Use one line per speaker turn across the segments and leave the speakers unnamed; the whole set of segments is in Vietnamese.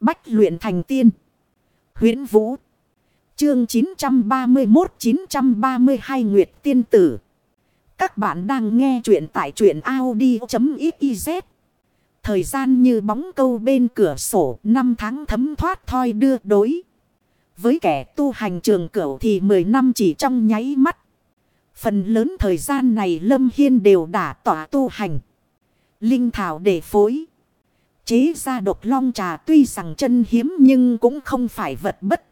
Bách luyện thành tiên. huyễn Vũ. Chương 931-932 Nguyệt Tiên Tử. Các bạn đang nghe truyện tại truyện Audi.xyz. Thời gian như bóng câu bên cửa sổ, năm tháng thấm thoát thoi đưa đối. Với kẻ tu hành trường cửu thì 10 năm chỉ trong nháy mắt. Phần lớn thời gian này Lâm Hiên đều đã tỏa tu hành. Linh thảo để phối. Chế ra độc long trà tuy rằng chân hiếm nhưng cũng không phải vật bất.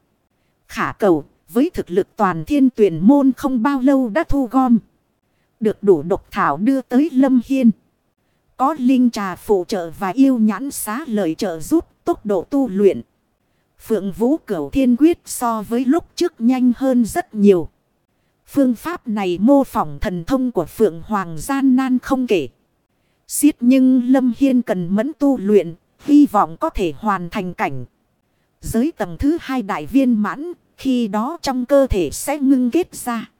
Khả cầu với thực lực toàn thiên tuyển môn không bao lâu đã thu gom. Được đủ độc thảo đưa tới Lâm Hiên. Có linh trà phụ trợ và yêu nhãn xá lời trợ giúp tốc độ tu luyện. Phượng Vũ Cửu Thiên Quyết so với lúc trước nhanh hơn rất nhiều. Phương pháp này mô phỏng thần thông của Phượng Hoàng gian nan không kể. Xiết nhưng Lâm Hiên cần mẫn tu luyện, hy vọng có thể hoàn thành cảnh. Giới tầng thứ hai đại viên mãn, khi đó trong cơ thể sẽ ngưng kết ra.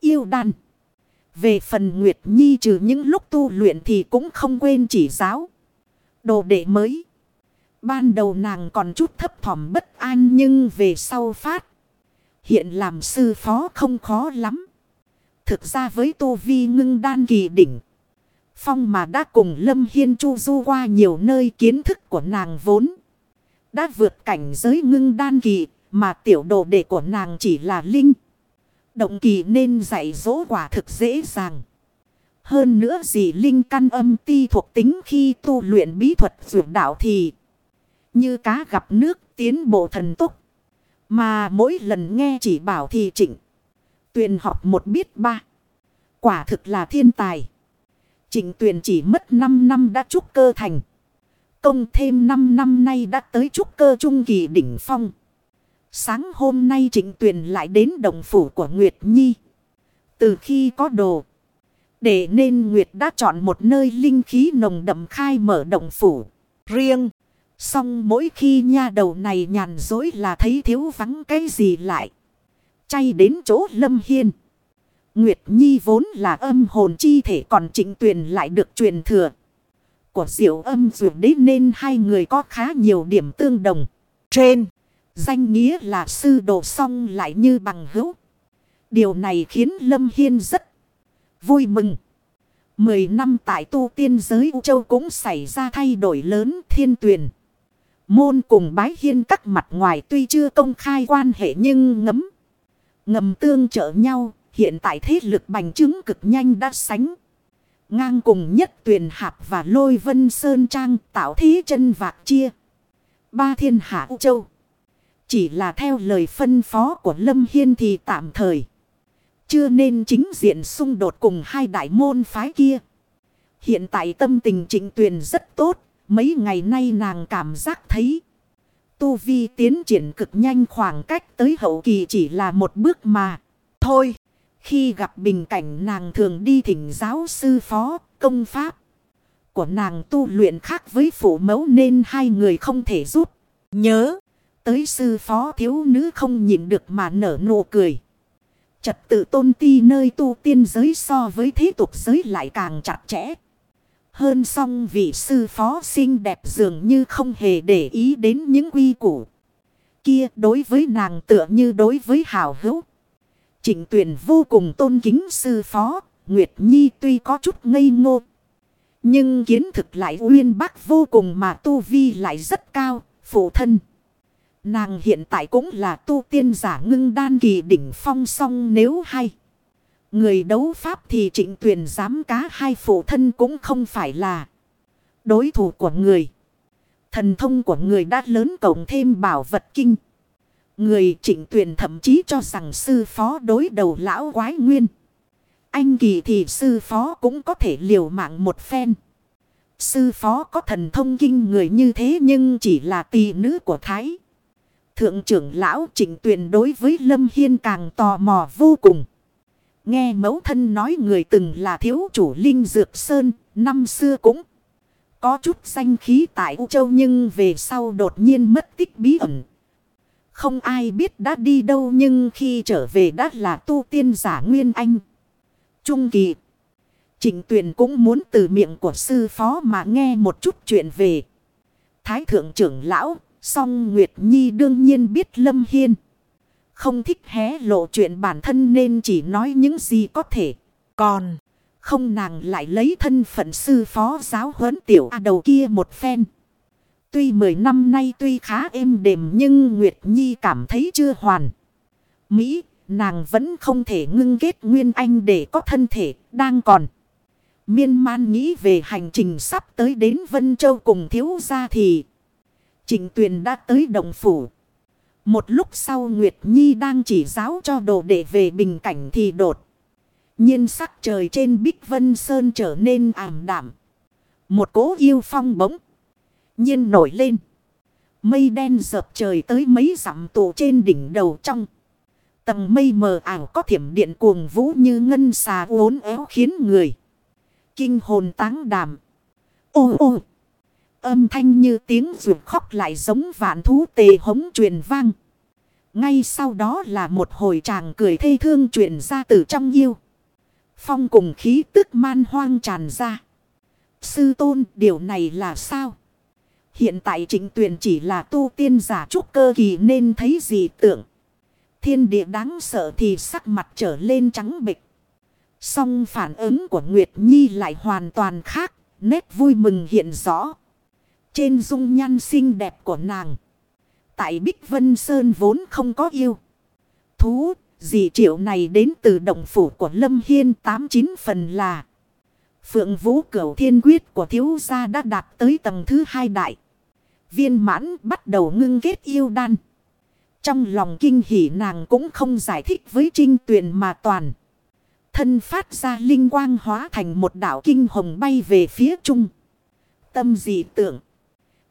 Yêu đan. Về phần Nguyệt Nhi trừ những lúc tu luyện thì cũng không quên chỉ giáo. Đồ đệ mới. Ban đầu nàng còn chút thấp thỏm bất an nhưng về sau phát. Hiện làm sư phó không khó lắm. Thực ra với tu vi ngưng đan kỳ đỉnh. Phong mà đã cùng Lâm Hiên chu du qua nhiều nơi kiến thức của nàng vốn. Đã vượt cảnh giới ngưng đan kỳ, mà tiểu đồ đệ của nàng chỉ là linh. Động kỳ nên dạy dỗ quả thực dễ dàng. Hơn nữa gì linh căn âm ti thuộc tính khi tu luyện bí thuật dược đạo thì, như cá gặp nước tiến bộ thần tốc. Mà mỗi lần nghe chỉ bảo thì chỉnh. Tuyền học một biết ba. Quả thực là thiên tài. Trịnh tuyền chỉ mất 5 năm đã trúc cơ thành. Công thêm 5 năm nay đã tới trúc cơ trung kỳ đỉnh phong. Sáng hôm nay trịnh tuyền lại đến đồng phủ của Nguyệt Nhi. Từ khi có đồ. Để nên Nguyệt đã chọn một nơi linh khí nồng đậm khai mở đồng phủ. Riêng. Xong mỗi khi nha đầu này nhàn dối là thấy thiếu vắng cái gì lại. Chay đến chỗ lâm hiên. Nguyệt Nhi vốn là âm hồn chi thể còn trịnh tuyền lại được truyền thừa. Của diệu âm dù đấy nên hai người có khá nhiều điểm tương đồng. Trên, danh nghĩa là sư đồ song lại như bằng hữu. Điều này khiến Lâm Hiên rất vui mừng. Mười năm tại tu tiên giới U Châu cũng xảy ra thay đổi lớn thiên tuyền. Môn cùng bái hiên các mặt ngoài tuy chưa công khai quan hệ nhưng ngấm. Ngầm tương trợ nhau, hiện tại thế lực bành trướng cực nhanh đã sánh. Ngang cùng nhất tuyền hạp và lôi vân sơn trang tạo thế chân vạc chia. Ba thiên hạ U Châu. Chỉ là theo lời phân phó của Lâm Hiên thì tạm thời. Chưa nên chính diện xung đột cùng hai đại môn phái kia. Hiện tại tâm tình trịnh tuyền rất tốt. Mấy ngày nay nàng cảm giác thấy. Tu vi tiến triển cực nhanh khoảng cách tới hậu kỳ chỉ là một bước mà. Thôi. Khi gặp bình cảnh nàng thường đi thỉnh giáo sư phó, công pháp. Của nàng tu luyện khác với phụ mẫu nên hai người không thể giúp Nhớ. Tới sư phó thiếu nữ không nhịn được mà nở nụ cười. Trật tự tôn ti nơi tu tiên giới so với thế tục giới lại càng chặt chẽ. Hơn song vị sư phó xinh đẹp dường như không hề để ý đến những quy củ. Kia đối với nàng tựa như đối với hào hữu. Trịnh tuyển vô cùng tôn kính sư phó. Nguyệt Nhi tuy có chút ngây ngô. Nhưng kiến thực lại uyên bác vô cùng mà tu vi lại rất cao. Phụ thân. Nàng hiện tại cũng là tu tiên giả ngưng đan kỳ đỉnh phong song nếu hay. Người đấu pháp thì trịnh tuyền dám cá hai phụ thân cũng không phải là đối thủ của người. Thần thông của người đã lớn cộng thêm bảo vật kinh. Người trịnh tuyền thậm chí cho rằng sư phó đối đầu lão quái nguyên. Anh kỳ thì sư phó cũng có thể liều mạng một phen. Sư phó có thần thông kinh người như thế nhưng chỉ là tỷ nữ của Thái. Thượng trưởng lão trịnh tuyền đối với Lâm Hiên càng tò mò vô cùng. Nghe mẫu thân nói người từng là thiếu chủ Linh Dược Sơn, năm xưa cũng có chút danh khí tại U Châu nhưng về sau đột nhiên mất tích bí ẩn. Không ai biết đã đi đâu nhưng khi trở về đã là tu tiên giả Nguyên Anh. Trung kỳ. Trịnh Tuyền cũng muốn từ miệng của sư phó mà nghe một chút chuyện về. Thái thượng trưởng lão, Song Nguyệt Nhi đương nhiên biết Lâm Hiên. Không thích hé lộ chuyện bản thân nên chỉ nói những gì có thể. Còn không nàng lại lấy thân phận sư phó giáo huấn tiểu A đầu kia một phen. Tuy 10 năm nay tuy khá êm đềm nhưng Nguyệt Nhi cảm thấy chưa hoàn. Mỹ, nàng vẫn không thể ngưng kết Nguyên Anh để có thân thể, đang còn. Miên man nghĩ về hành trình sắp tới đến Vân Châu cùng thiếu gia thì. Trình Tuyền đã tới Đồng Phủ. Một lúc sau Nguyệt Nhi đang chỉ giáo cho đồ đệ về bình cảnh thì đột. nhiên sắc trời trên Bích Vân Sơn trở nên ảm đạm. Một cố yêu phong bỗng nhiên nổi lên. Mây đen dợp trời tới mấy dặm tụ trên đỉnh đầu trong. Tầng mây mờ ảo có thiểm điện cuồng vũ như ngân xà uốn éo khiến người. Kinh hồn táng đàm. Ô ô. Âm thanh như tiếng ruột khóc lại giống vạn thú tề hống truyền vang. Ngay sau đó là một hồi chàng cười thê thương truyền ra từ trong yêu. Phong cùng khí tức man hoang tràn ra. Sư tôn, điều này là sao? Hiện tại trịnh tuyền chỉ là tu tiên giả trúc cơ kỳ nên thấy gì tưởng. Thiên địa đáng sợ thì sắc mặt trở lên trắng bịch. Song phản ứng của Nguyệt Nhi lại hoàn toàn khác, nét vui mừng hiện rõ. Trên dung nhan xinh đẹp của nàng. Tại Bích Vân Sơn vốn không có yêu. Thú, dị triệu này đến từ động phủ của Lâm Hiên tám chín phần là. Phượng Vũ Cửu Thiên Quyết của thiếu gia đã đạt tới tầng thứ hai đại viên mãn bắt đầu ngưng kết yêu đan. Trong lòng kinh hỉ nàng cũng không giải thích với trinh tuyền mà toàn. Thân phát ra linh quang hóa thành một đảo kinh hồng bay về phía trung. Tâm dị tưởng.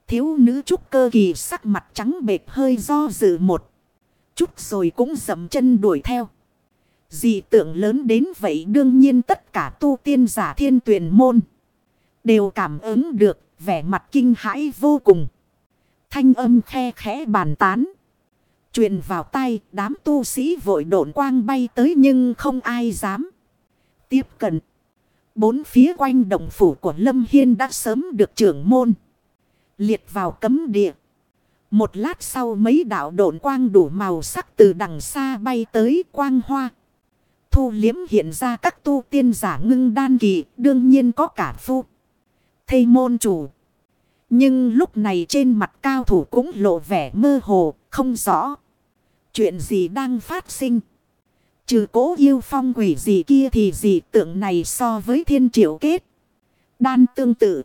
Thiếu nữ trúc cơ kỳ sắc mặt trắng bệt hơi do dự một. Chút rồi cũng dậm chân đuổi theo. Dị tượng lớn đến vậy đương nhiên tất cả tu tiên giả thiên tuyển môn. Đều cảm ứng được vẻ mặt kinh hãi vô cùng. Thanh âm khe khẽ bàn tán. truyền vào tay, đám tu sĩ vội độn quang bay tới nhưng không ai dám. Tiếp cận. Bốn phía quanh đồng phủ của Lâm Hiên đã sớm được trưởng môn. Liệt vào cấm địa. Một lát sau mấy đạo độn quang đủ màu sắc từ đằng xa bay tới quang hoa. Thu liếm hiện ra các tu tiên giả ngưng đan kỳ, đương nhiên có cả phu. Thầy môn chủ. Nhưng lúc này trên mặt cao thủ cũng lộ vẻ mơ hồ, không rõ. Chuyện gì đang phát sinh? Trừ cố yêu phong quỷ gì kia thì gì tượng này so với thiên triệu kết. Đan tương tự.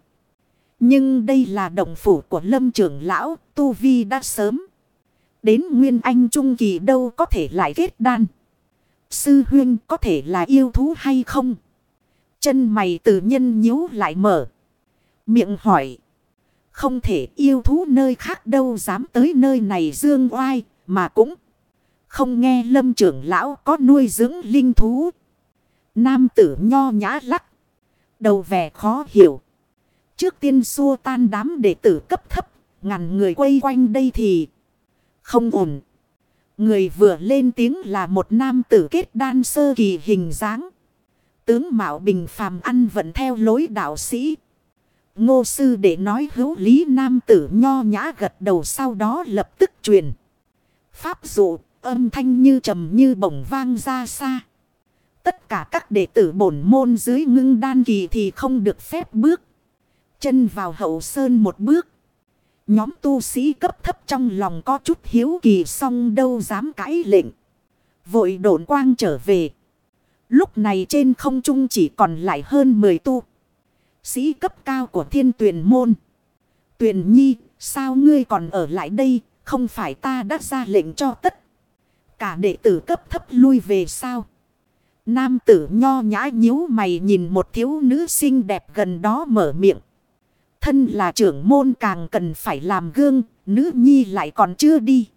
Nhưng đây là động phủ của lâm trưởng lão, Tu Vi đã sớm. Đến Nguyên Anh Trung Kỳ đâu có thể lại kết đan. Sư huyên có thể là yêu thú hay không? Chân mày tự nhân nhíu lại mở. Miệng hỏi. Không thể yêu thú nơi khác đâu dám tới nơi này dương oai, mà cũng không nghe lâm trưởng lão có nuôi dưỡng linh thú. Nam tử nho nhã lắc, đầu vẻ khó hiểu. Trước tiên xua tan đám đệ tử cấp thấp, ngàn người quay quanh đây thì không ổn. Người vừa lên tiếng là một nam tử kết đan sơ kỳ hình dáng. Tướng Mạo Bình phàm ăn vận theo lối đạo sĩ. Ngô sư để nói hữu lý nam tử nho nhã gật đầu sau đó lập tức truyền. Pháp dụ, âm thanh như trầm như bổng vang ra xa. Tất cả các đệ tử bổn môn dưới ngưng đan kỳ thì không được phép bước. Chân vào hậu sơn một bước. Nhóm tu sĩ cấp thấp trong lòng có chút hiếu kỳ song đâu dám cãi lệnh. Vội đổn quang trở về. Lúc này trên không trung chỉ còn lại hơn 10 tu sĩ cấp cao của thiên tuyển môn. Tuyền nhi, sao ngươi còn ở lại đây, không phải ta đã ra lệnh cho tất. Cả đệ tử cấp thấp lui về sao? Nam tử nho nhã nhíu mày nhìn một thiếu nữ xinh đẹp gần đó mở miệng. Thân là trưởng môn càng cần phải làm gương, nữ nhi lại còn chưa đi.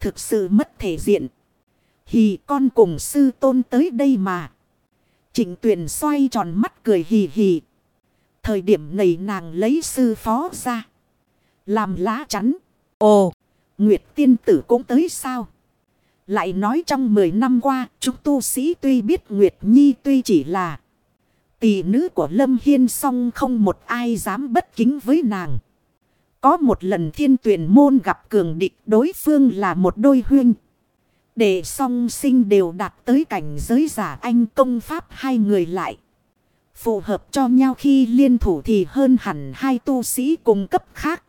Thực sự mất thể diện. Hì con cùng sư tôn tới đây mà. Trịnh tuyển xoay tròn mắt cười hì hì. Thời điểm này nàng lấy sư phó ra. Làm lá chắn. Ồ, Nguyệt tiên tử cũng tới sao? Lại nói trong 10 năm qua, chúng tu sĩ tuy biết Nguyệt Nhi tuy chỉ là tỷ nữ của Lâm Hiên song không một ai dám bất kính với nàng. Có một lần thiên tuyển môn gặp cường địch đối phương là một đôi huynh. Để song sinh đều đạt tới cảnh giới giả anh công pháp hai người lại. Phù hợp cho nhau khi liên thủ thì hơn hẳn hai tu sĩ cùng cấp khác.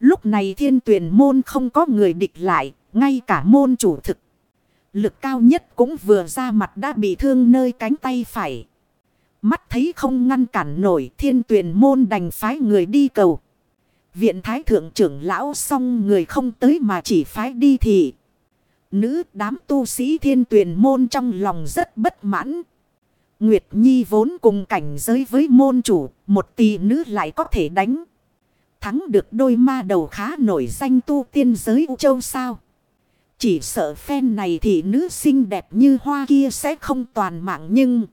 Lúc này thiên tuyển môn không có người địch lại, ngay cả môn chủ thực. Lực cao nhất cũng vừa ra mặt đã bị thương nơi cánh tay phải. Mắt thấy không ngăn cản nổi thiên tuyển môn đành phái người đi cầu. Viện thái thượng trưởng lão xong người không tới mà chỉ phái đi thì. Nữ đám tu sĩ thiên tuyển môn trong lòng rất bất mãn. Nguyệt Nhi vốn cùng cảnh giới với môn chủ, một tỷ nữ lại có thể đánh. Thắng được đôi ma đầu khá nổi danh tu tiên giới U Châu sao. Chỉ sợ phen này thì nữ xinh đẹp như hoa kia sẽ không toàn mạng nhưng...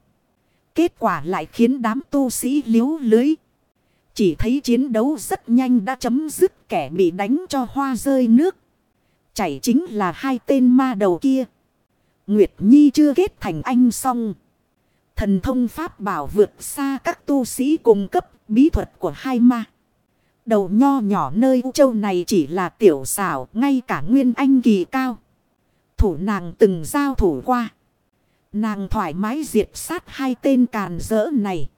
Kết quả lại khiến đám tu sĩ liếu lưới. Chỉ thấy chiến đấu rất nhanh đã chấm dứt kẻ bị đánh cho hoa rơi nước. Chảy chính là hai tên ma đầu kia. Nguyệt Nhi chưa kết thành anh xong. Thần thông pháp bảo vượt xa các tu sĩ cùng cấp bí thuật của hai ma. Đầu nho nhỏ nơi U Châu này chỉ là tiểu xảo, ngay cả nguyên anh kỳ cao. Thủ nàng từng giao thủ qua. Nàng thoải mái diệt sát hai tên càn rỡ này.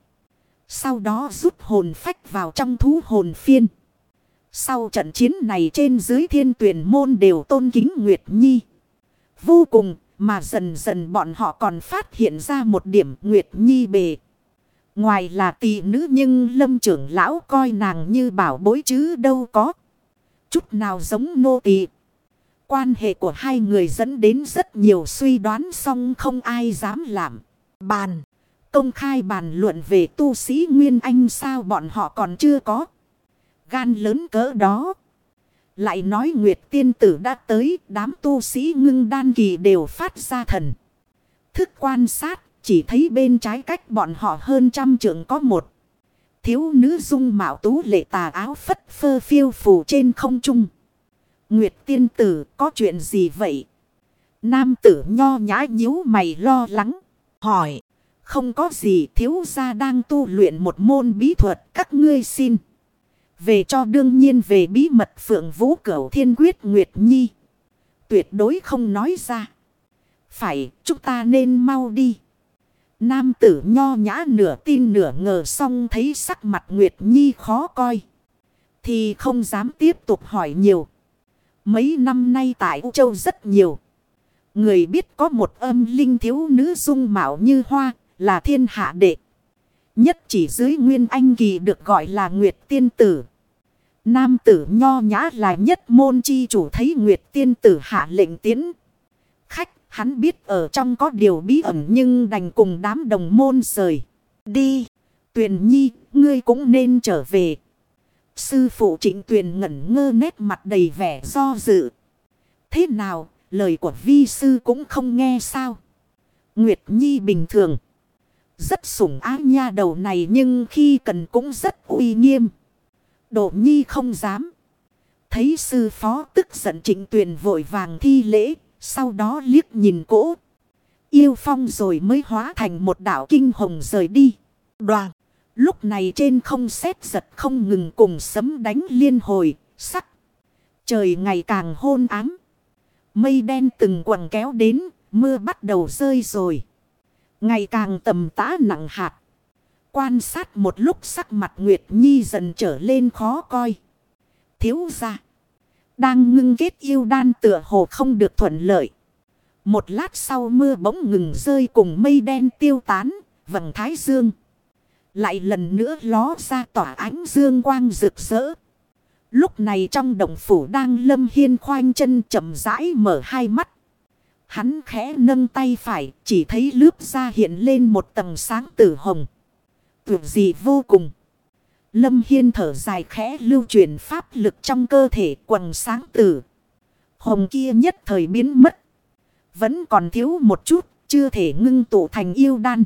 Sau đó rút hồn phách vào trong thú hồn phiên. Sau trận chiến này trên dưới thiên tuyển môn đều tôn kính Nguyệt Nhi. Vô cùng mà dần dần bọn họ còn phát hiện ra một điểm Nguyệt Nhi bề. Ngoài là tỷ nữ nhưng lâm trưởng lão coi nàng như bảo bối chứ đâu có. Chút nào giống nô tỳ. Quan hệ của hai người dẫn đến rất nhiều suy đoán song không ai dám làm. Bàn. Công khai bàn luận về tu sĩ Nguyên Anh sao bọn họ còn chưa có. Gan lớn cỡ đó. Lại nói Nguyệt tiên tử đã tới, đám tu sĩ ngưng đan kỳ đều phát ra thần. Thức quan sát, chỉ thấy bên trái cách bọn họ hơn trăm trượng có một. Thiếu nữ dung mạo tú lệ tà áo phất phơ phiêu phù trên không trung. Nguyệt tiên tử, có chuyện gì vậy? Nam tử nho nhã nhíu mày lo lắng. Hỏi. Không có gì, thiếu gia đang tu luyện một môn bí thuật, các ngươi xin. Về cho đương nhiên về bí mật phượng vũ cửu thiên quyết Nguyệt Nhi. Tuyệt đối không nói ra. Phải, chúng ta nên mau đi. Nam tử nho nhã nửa tin nửa ngờ xong thấy sắc mặt Nguyệt Nhi khó coi. Thì không dám tiếp tục hỏi nhiều. Mấy năm nay tại U Châu rất nhiều. Người biết có một âm linh thiếu nữ dung mạo như hoa, là thiên hạ đệ. Nhất chỉ dưới nguyên anh kỳ được gọi là Nguyệt Tiên Tử. Nam tử nho nhã là nhất môn chi chủ thấy Nguyệt Tiên Tử hạ lệnh tiến. Khách hắn biết ở trong có điều bí ẩn nhưng đành cùng đám đồng môn rời. Đi, tuyền nhi, ngươi cũng nên trở về. Sư phụ trịnh tuyền ngẩn ngơ nét mặt đầy vẻ do dự. Thế nào, lời của vi sư cũng không nghe sao. Nguyệt Nhi bình thường. Rất sủng ái nha đầu này nhưng khi cần cũng rất uy nghiêm. Độ Nhi không dám. Thấy sư phó tức giận trịnh tuyền vội vàng thi lễ. Sau đó liếc nhìn cỗ. Yêu phong rồi mới hóa thành một đảo kinh hồng rời đi. Đoàn. Lúc này trên không xét giật không ngừng cùng sấm đánh liên hồi, sắc. Trời ngày càng hôn ám. Mây đen từng quần kéo đến, mưa bắt đầu rơi rồi. Ngày càng tầm tã nặng hạt. Quan sát một lúc sắc mặt Nguyệt Nhi dần trở lên khó coi. Thiếu ra. Đang ngưng kết yêu đan tựa hồ không được thuận lợi. Một lát sau mưa bỗng ngừng rơi cùng mây đen tiêu tán, vầng thái dương. Lại lần nữa ló ra tỏa ánh dương quang rực rỡ. Lúc này trong đồng phủ đang lâm hiên khoanh chân chậm rãi mở hai mắt. Hắn khẽ nâng tay phải chỉ thấy lướp ra hiện lên một tầng sáng tử hồng. Tuyệt gì vô cùng. Lâm Hiên thở dài khẽ lưu truyền pháp lực trong cơ thể quần sáng tử. Hồng kia nhất thời biến mất. Vẫn còn thiếu một chút, chưa thể ngưng tụ thành yêu đan.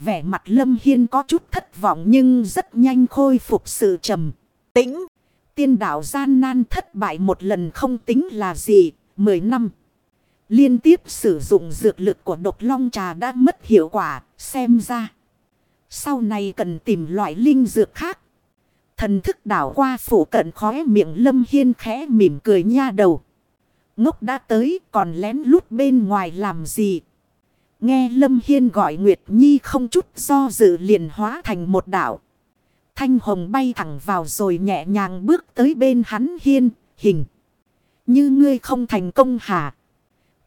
Vẻ mặt Lâm Hiên có chút thất vọng nhưng rất nhanh khôi phục sự trầm tĩnh. Tiên đạo gian nan thất bại một lần không tính là gì, mười năm. Liên tiếp sử dụng dược lực của độc long trà đã mất hiệu quả, xem ra. Sau này cần tìm loại linh dược khác. Thần thức đảo qua phủ cận khóe miệng Lâm Hiên khẽ mỉm cười nha đầu. Ngốc đã tới còn lén lút bên ngoài làm gì? Nghe Lâm Hiên gọi Nguyệt Nhi không chút do dự liền hóa thành một đảo. Thanh hồng bay thẳng vào rồi nhẹ nhàng bước tới bên hắn Hiên, hình. Như ngươi không thành công hả?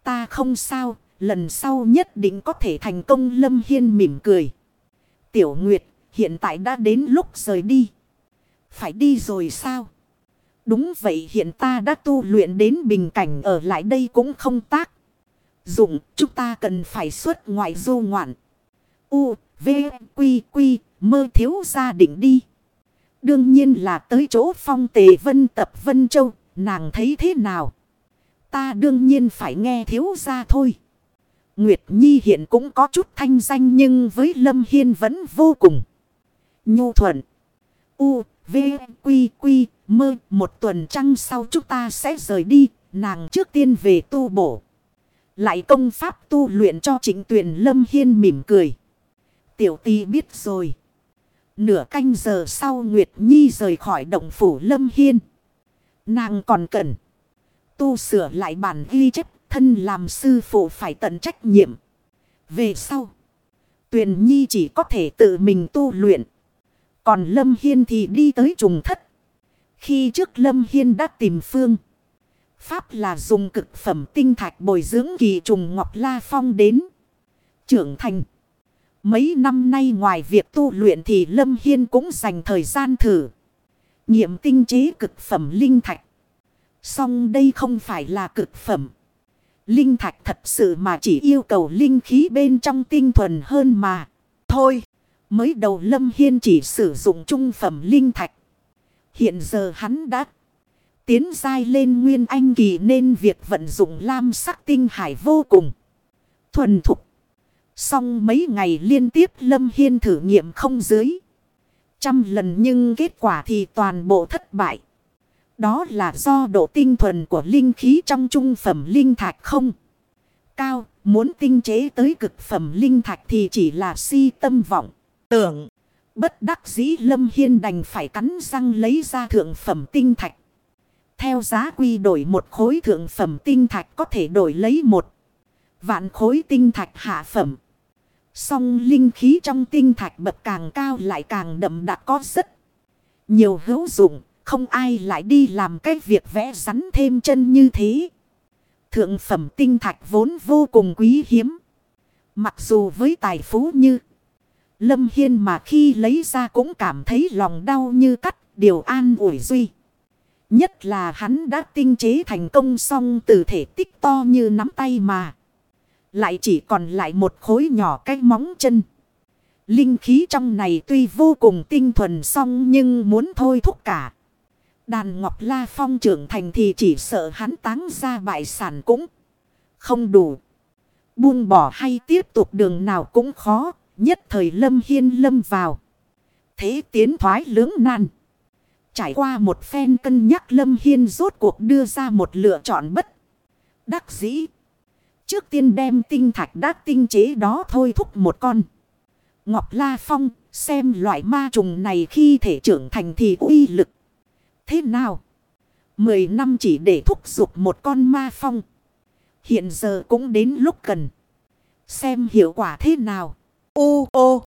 Ta không sao, lần sau nhất định có thể thành công Lâm Hiên mỉm cười. Tiểu Nguyệt, hiện tại đã đến lúc rời đi. Phải đi rồi sao? Đúng vậy hiện ta đã tu luyện đến bình cảnh ở lại đây cũng không tác. Dụng chúng ta cần phải xuất ngoại du ngoạn. U, V, Quy, Quy, mơ thiếu gia định đi. Đương nhiên là tới chỗ phong tề vân tập Vân Châu, nàng thấy thế nào? Ta đương nhiên phải nghe thiếu gia thôi. Nguyệt Nhi hiện cũng có chút thanh danh nhưng với Lâm Hiên vẫn vô cùng. Nhu thuận. U, V, Quy, Quy, mơ. Một tuần trăng sau chúng ta sẽ rời đi. Nàng trước tiên về tu bổ. Lại công pháp tu luyện cho trịnh tuyển Lâm Hiên mỉm cười. Tiểu ti biết rồi. Nửa canh giờ sau Nguyệt Nhi rời khỏi động phủ Lâm Hiên. Nàng còn cần. Tu sửa lại bản ghi chép thân làm sư phụ phải tận trách nhiệm. Về sau. Tuyền Nhi chỉ có thể tự mình tu luyện. Còn Lâm Hiên thì đi tới trùng thất. Khi trước Lâm Hiên đã tìm phương. Pháp là dùng cực phẩm tinh thạch bồi dưỡng kỳ trùng Ngọc La Phong đến. Trưởng thành. Mấy năm nay ngoài việc tu luyện thì Lâm Hiên cũng dành thời gian thử. Nghiệm tinh chế cực phẩm linh thạch. Song đây không phải là cực phẩm. Linh thạch thật sự mà chỉ yêu cầu linh khí bên trong tinh thuần hơn mà. Thôi, mới đầu Lâm Hiên chỉ sử dụng trung phẩm linh thạch. Hiện giờ hắn đã tiến dai lên nguyên anh kỳ nên việc vận dụng lam sắc tinh hải vô cùng thuần thục. Xong mấy ngày liên tiếp Lâm Hiên thử nghiệm không dưới. Trăm lần nhưng kết quả thì toàn bộ thất bại. Đó là do độ tinh thuần của linh khí trong trung phẩm linh thạch không cao. Muốn tinh chế tới cực phẩm linh thạch thì chỉ là si tâm vọng. Tưởng. Bất đắc dĩ Lâm Hiên đành phải cắn răng lấy ra thượng phẩm tinh thạch. Theo giá quy đổi một khối thượng phẩm tinh thạch có thể đổi lấy một vạn khối tinh thạch hạ phẩm. Song linh khí trong tinh thạch bậc càng cao lại càng đậm đặc có rất nhiều hữu dụng. Không ai lại đi làm cái việc vẽ rắn thêm chân như thế. Thượng phẩm tinh thạch vốn vô cùng quý hiếm. Mặc dù với tài phú như Lâm Hiên mà khi lấy ra cũng cảm thấy lòng đau như cắt, điều an ủi duy. Nhất là hắn đã tinh chế thành công xong từ thể tích to như nắm tay mà. Lại chỉ còn lại một khối nhỏ cái móng chân. Linh khí trong này tuy vô cùng tinh thuần song nhưng muốn thôi thúc cả. Đàn Ngọc La Phong trưởng thành thì chỉ sợ hắn táng ra bại sản cũng không đủ. Buông bỏ hay tiếp tục đường nào cũng khó, nhất thời Lâm Hiên lâm vào. Thế tiến thoái lưỡng nan. Trải qua một phen cân nhắc Lâm Hiên rốt cuộc đưa ra một lựa chọn bất. Đắc dĩ. Trước tiên đem tinh thạch đắc tinh chế đó thôi thúc một con. Ngọc La Phong xem loại ma trùng này khi thể trưởng thành thì uy lực. Thế nào? Mười năm chỉ để thúc giục một con ma phong. Hiện giờ cũng đến lúc cần. Xem hiệu quả thế nào. Ô ô.